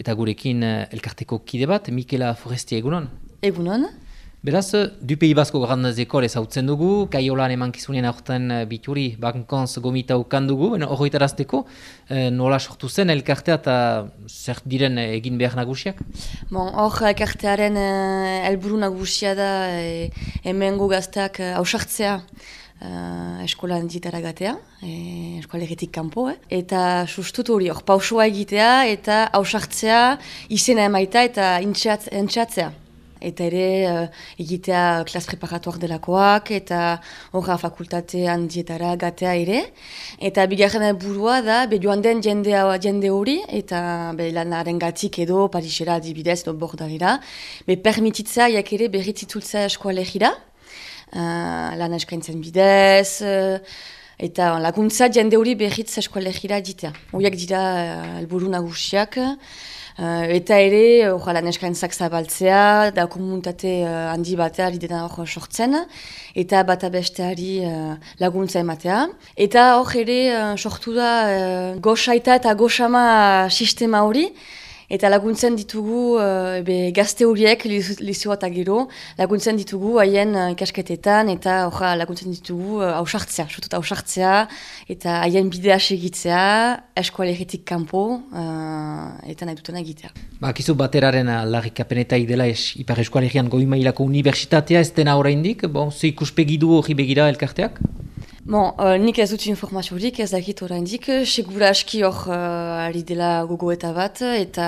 eta gurekin uh, elkarteko kide bat, Mikela Forestia egunon. Egunon. Beraz, Dupei Basko Grandazeko hautzen dugu, kaiolan eman kizunen aurten uh, bituri, bankonz gomita ukan dugu, hori tarazteko, uh, nola sortu zen elkartea eta zer diren egin behar nagusiak? Bon, hor elkartearen uh, elburu nagusia da e, emengo gazteak hausartzea uh, eskolan ditara gatea, e, eskoalegetik kanpo, eh? eta sustut hori hor pausua egitea eta hausartzea izena emaita eta entxatzea. Eta ere uh, egitea klas preparatuak delakoak eta horra fakultatean dietara gatea ere. Eta bigarren burua da, be joan den jende, jende hori eta be lanaren gatik edo Parisera adibidez edo bordalera. Be permititza jak ere berritzitultza eskoalegira uh, lan eskaintzen bidez, uh, eta laguntza jende hori behitz eskualegira ditea. Horiak dira uh, alburu nagusiak, uh, eta ere uh, lan eskaintzak zabaltzea, da komunitate uh, handi batea lidena hor sortzen, eta bata besteari uh, laguntza ematea. Eta hor ere uh, sortu da uh, goxaita eta goxama sistema hori, Eta laguntzen ditugu uh, be, gazte horiek lizioa eta gero, laguntzen ditugu haien uh, ikasketetan eta orra, laguntzen ditugu uh, ausartzea, ausartzea eta haien bidea segitzea, eskualegetik kanpo uh, eta nahi dutena egitea. Ba, bateraren larrik apenetai dela es, ipar eskualegian goi mailako universitatea ez dena horreindik, bon, ze ikuspegi du hori begira elkarteak? Bon, uh, nik ez dut informaziorik, ez dakit oraindik, segura aski hor uh, ari dela gogo eta bat, eta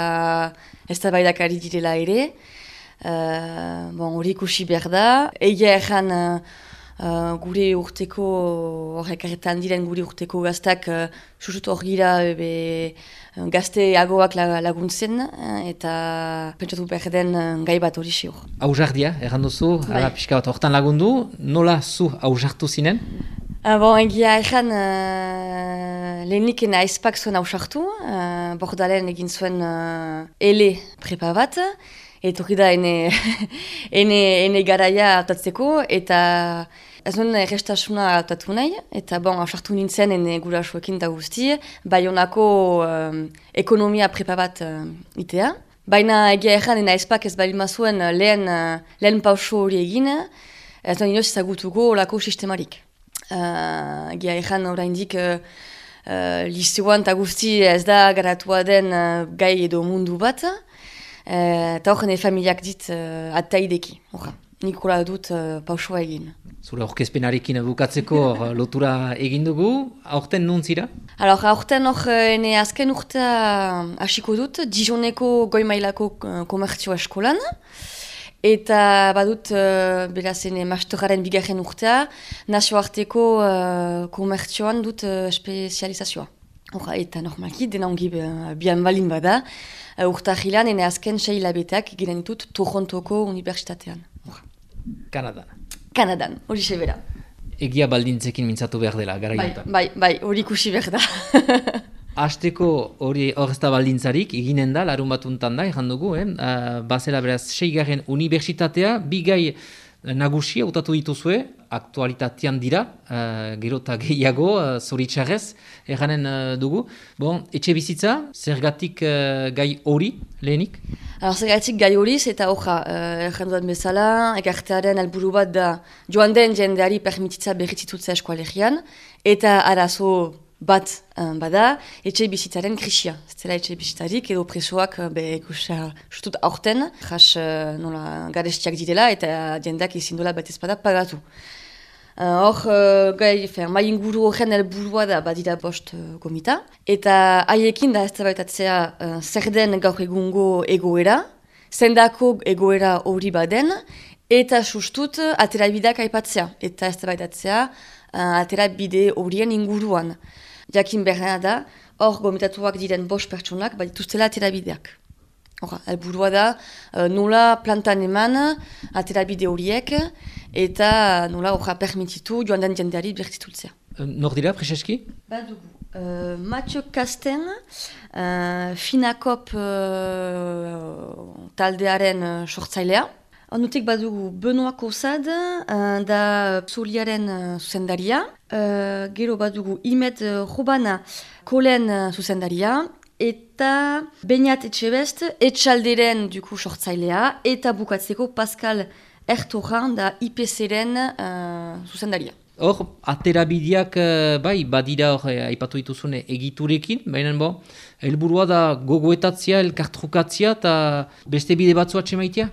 ez da baidak ari direla ere. Uh, bon, hori ikusi behar da. Egia erran uh, gure urteko, horrek arretan diren gure urteko gaztak, uh, susut hor gira be, gazte agoak laguntzen, eta pentsatu behar den gai bat hori siur. Auzardia, erranduzu, bai. ala pixka bat hortan lagundu, nola zu auzartu zinen? Bon, egia ezan, uh, lehenik ena aizpak zuen hausartu, uh, bordalen egin zuen uh, ele prepa bat, eta hori da ene, ene, ene garaia atatzeko, eta ez nuen errestasuna atatu nahi, eta bon, hausartu nintzen ene gura suekin da guzti, bai honako uh, ekonomia prepa bat uh, itea. Baina egia ezan, ena aizpak ez bali mazuen lehen, uh, lehen pauso hori egin, ez nuen inoz ezagutuko olako sistemarik. Uh, Gia ezan oraindik uh, uh, listuan eta guzti ez da garatua den uh, gai edo mundu bat. Eta horren familiak dit uh, ataideki. Nikola dut uh, pausua egin. Zure orkezpenarekin bukatzeko lotura egin dugu, aurten nun zira? Alors, aurten hor, ene azken urtea hasiko dut, Dijoneko goimailako komertzioa eskolan. Eta badut, uh, beraz, ene masteraren bigarren urtea, nazioarteko uh, komertzioan dut uh, spezializazioa. Hora, eta normalki, dena ongi bian balin bada, uh, urta jilan, ene azken sei labetak ginen ditut Torontoko Universitatean. Kanadan. Kanadan, hori sebera. Egia baldintzekin mintzatu behar dela, gara bai, bai, bai, hori kusi behar da. Azteko hori horrezta baldintzarik, eginen da, larun bat untan da, egin dugu, eh? Uh, bazela beraz, seigarren universitatea, bigai nagusia utatu dituzue, aktualitatean dira, uh, gero eta gehiago, uh, zoritxarrez, eganen uh, dugu. Bon, etxe bizitza, zergatik uh, gai hori, lehenik? Alors, zergatik gai hori, eta egin uh, bezala, ekartearen alburu bat da, joan den jendeari permititza berritzitutza eskualegian, eta arazo bat um, bada, etxe bizitzaren krisia. Zela etxe bizitzarik edo presoak uh, be ikusa justut aurten, jas uh, nola garestiak ditela eta jendak izin dola bat ezpada pagatu. Hor, uh, gai, fer, mai inguru horren elburua da badira bost uh, gomita. Eta haiekin da ez tabaitatzea uh, zer den gaur egungo egoera, zendako egoera hori baden, eta sustut aterabideak aipatzea. Eta ez tabaitatzea uh, aterabide horien inguruan jakin behar da, hor gomitatuak diren bost pertsonak, bat dituztela aterabideak. Hora, elburua da, uh, nola plantan eman aterabide horiek, eta nola horra permititu joan den jendeari bertitultzea. Uh, nor dira, Prezeski? Bat dugu. Uh, Mathieu Kasten, uh, Finakop uh, taldearen uh, sortzailea. Onutik badugu Benoa Kozad, uh, da Psuliaren uh, zuzendaria. Uh, gero badugu Imet uh, Jobana Kolen uh, zuzendaria. eta Beñat Etxebest, etxalderen duku sortzailea, eta bukatzeko Pascal Ertoran da IPC-ren uh, zuzendaria. Hor, aterabideak, uh, bai, badira hor, eh, aipatu dituzune egiturekin, baina bo, helburua da gogoetatzia, elkartrukatzia, eta beste bide batzu atxemaitia?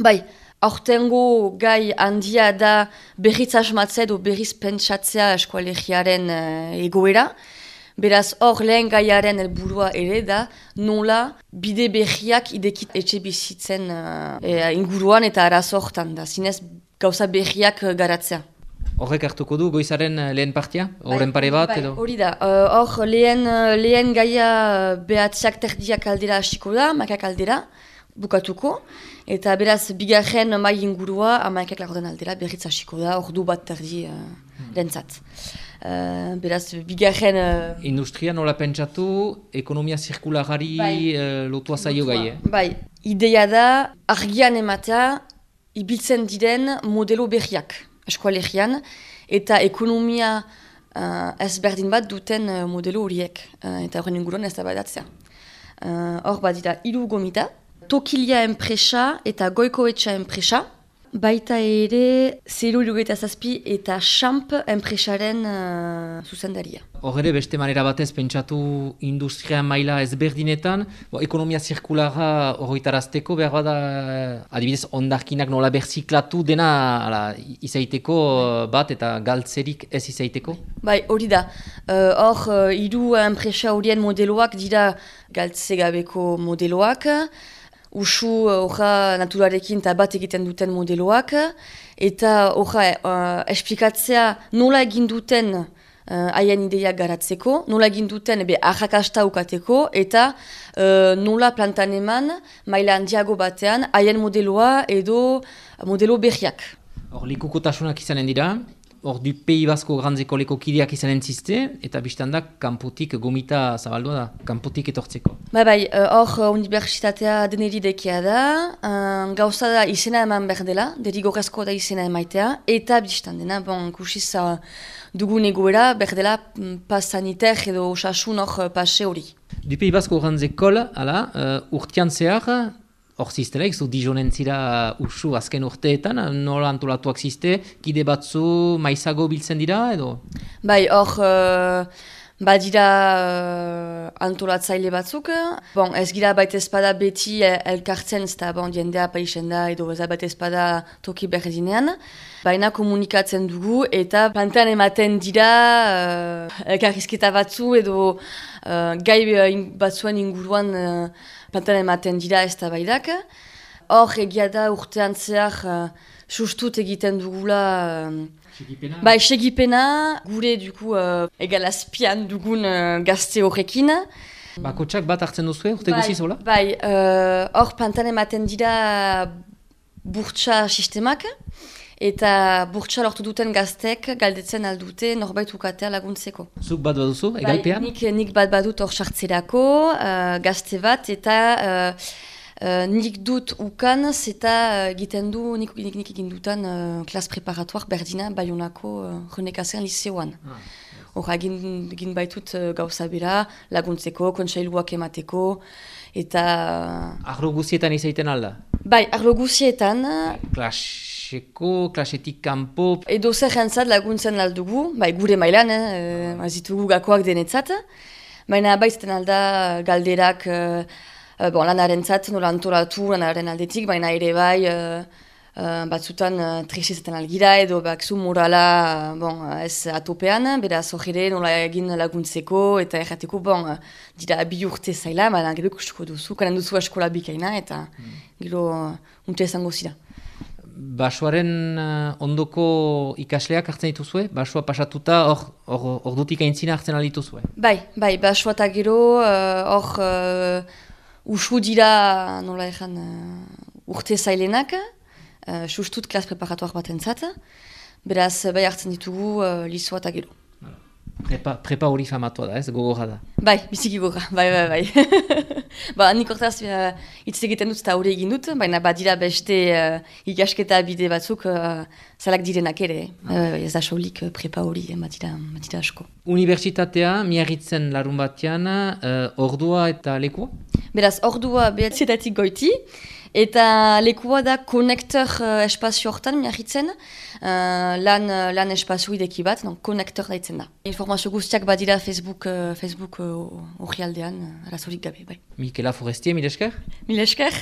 Bai, aurtengo gai handia da berriz asmatzea edo berriz pentsatzea eskualegiaren uh, egoera, Beraz, hor lehen gaiaren helburua ere da, nola bide berriak idekit etxe bizitzen uh, inguruan eta arazortan da, zinez gauza berriak garatzea. Horrek hartuko du goizaren eh, lehen partia? Horren bai, pare bat? Bai, hori da. Hor uh, lehen, lehen gaia behatziak terdiak aldera hasiko da, makak aldera, bukatuko. Eta beraz, bigarren mai ingurua, amaikak lagoden aldera, berriz hasiko da, hor du bat terdi uh, lentzat. Uh, beraz, bigarren... Uh, Industria nola pentsatu, ekonomia zirkulagari bai, uh, lotua zaio gai, eh? Bai, ideia da, argian ematea, ibiltzen diren modelo berriak, eskualegian, eta ekonomia uh, ezberdin bat duten uh, modelo horiek, uh, eta horren inguruan ez da badatzea. Hor uh, bat dira, ilu gomita, tokilia enpresa eta goikoetxa enpresa, Baita ere, zeru irugeta zazpi eta champ enpresaren uh, zuzendaria. Horre beste manera batez pentsatu industria maila ezberdinetan, bo, ekonomia zirkulara horretarazteko behar bada, adibidez, ondarkinak nola berziklatu dena ala, izaiteko bat eta galtzerik ez izaiteko? Bai, hori da. Hor, uh, iru enpresa horien modeloak dira galtzegabeko modeloak, usu hoja uh, naturarekin eta bat egiten duten modeloak, eta hoja uh, esplikatzea nola egin duten uh, haien ideiak garatzeko, nola egin duten ebe ahakasta ukateko, eta uh, nola plantan eman maila handiago batean haien modeloa edo modelo berriak. Hor, likukotasunak izanen dira, hor du pei basko grandzeko leko kideak izan entziste, eta biztan da, kanpotik gomita zabaldua da, kanpotik etortzeko. Ba bai, eh, hor uh, universitatea deneri dekia da, uh, gauza da izena eman behar dela, derigorrezko da izena emaitea, eta biztan dena, bon, kusiz uh, dugun egoera, behar dela mm, pas saniter edo osasun hor pase hori. Du pei basko grandzeko, ala, uh, urtean zehar, hor ziztela, zu dijonen zira usu azken urteetan, nola antolatuak zizte, kide batzu maizago biltzen dira, edo? Bai, hor, uh, badira uh, antolatzaile batzuk, bon, ez gira baita espada beti elkartzen, ez da, bon, jendea paixen da, edo ez baita espada toki berdinean, baina komunikatzen dugu, eta plantean ematen dira uh, elkarrizketa batzu, edo uh, gai batzuen inguruan plantan ematen dira ez da baidak. Hor egia da urtean zehar uh, sustut egiten dugula uh, bai, segipena gure dugu uh, egalazpian dugun uh, gazte horrekin. Bakotsak bat hartzen duzu, urte bai, guziz, hola? Bai, hor uh, plantan ematen dira burtsa sistemak. Eta burtsa lortu duten gaztek galdetzen aldute norbait ukatea laguntzeko. Zuk bat baduzu, bai, egalpean? nik, nik bat badut hor sartzerako, uh, gazte bat, eta uh, uh, nik dut ukan, zeta uh, egiten du, nik, nik, nik egin dutan uh, klas preparatuak berdina Bayonako uh, renekazen liseoan. Ah. Hor, egin, egin baitut uh, gauza bera, laguntzeko, kontsailuak emateko, eta... Arlo guzietan izaiten alda? Bai, arlo guzietan... Klas klaseko, klasetik kanpo. Edo zer jantzat laguntzen aldugu, bai gure mailan, eh, azitugu gakoak denetzat. Baina baizten alda galderak eh, eh, bon, lanaren zat, nola antolatu lanaren aldetik, baina ere bai eh, eh, batzutan eh, trixizaten algira edo bakzu morala bon, ez atopean, beraz hori nola egin laguntzeko eta errateko, bon, dira bi urte zaila, baina gero kustuko duzu, kanen duzu eskola bikaina eta mm. gero uh, unte esango zira. Basoaren uh, ondoko ikasleak hartzen dituzue? Basoa pasatuta hor, hor, hor dutik aintzina hartzen dituzue? Bai, bai, basoa eta gero uh, hor uh, usu dira nola ezan uh, urte zailenak, uh, sustut klas preparatuak bat entzat, beraz bai hartzen ditugu uh, lizoa eta gero. Prepa, prepa hori famatua da, ez gogorra da. Bai, biziki gogorra, bai, bai, bai. ba, nik hortaz uh, hitz egiten dut eta hori egin dut, baina badira beste uh, ikasketa bide batzuk uh, zalak direnak ere. Ah. Uh, ez da solik uh, prepa hori, eh, badira, badira asko. Unibertsitatea, miarritzen larun batean, uh, ordua eta lekua? Beraz, ordua behatzietatik goiti, Eta lekua da konektor uh, espazio hortan miahitzen, uh, lan, uh, lan espazio ideki bat, non, konektor daitzen da. Informazio guztiak badira Facebook uh, Facebook uh, uh, arazorik gabe, bai. Mikela Forestie, mil esker? Mil esker.